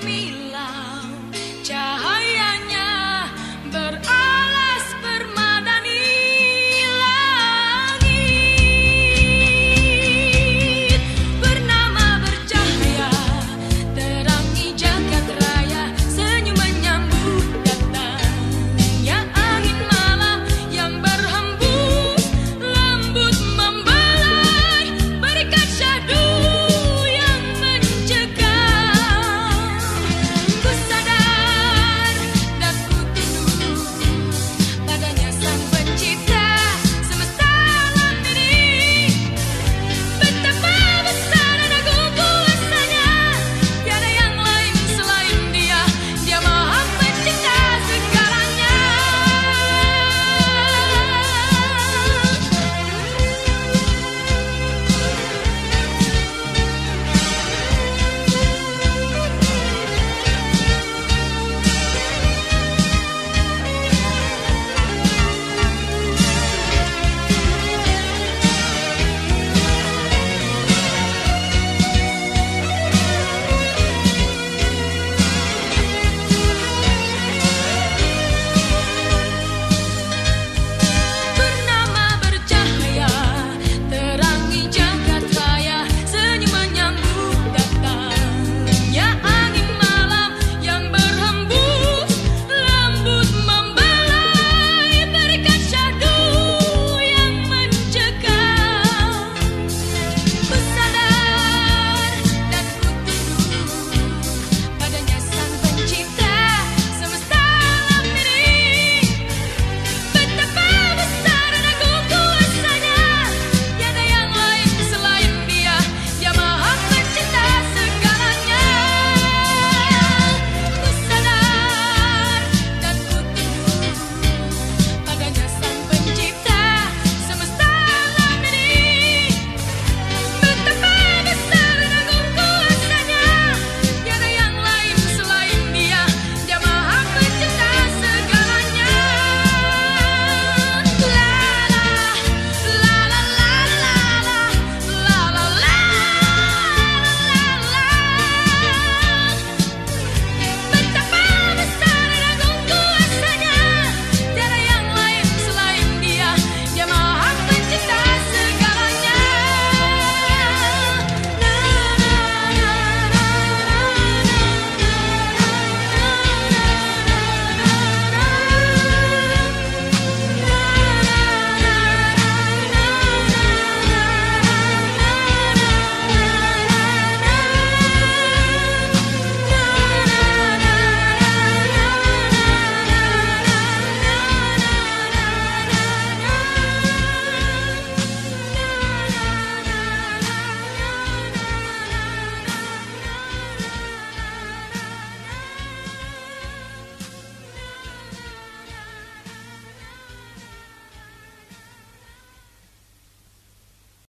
Bila jahat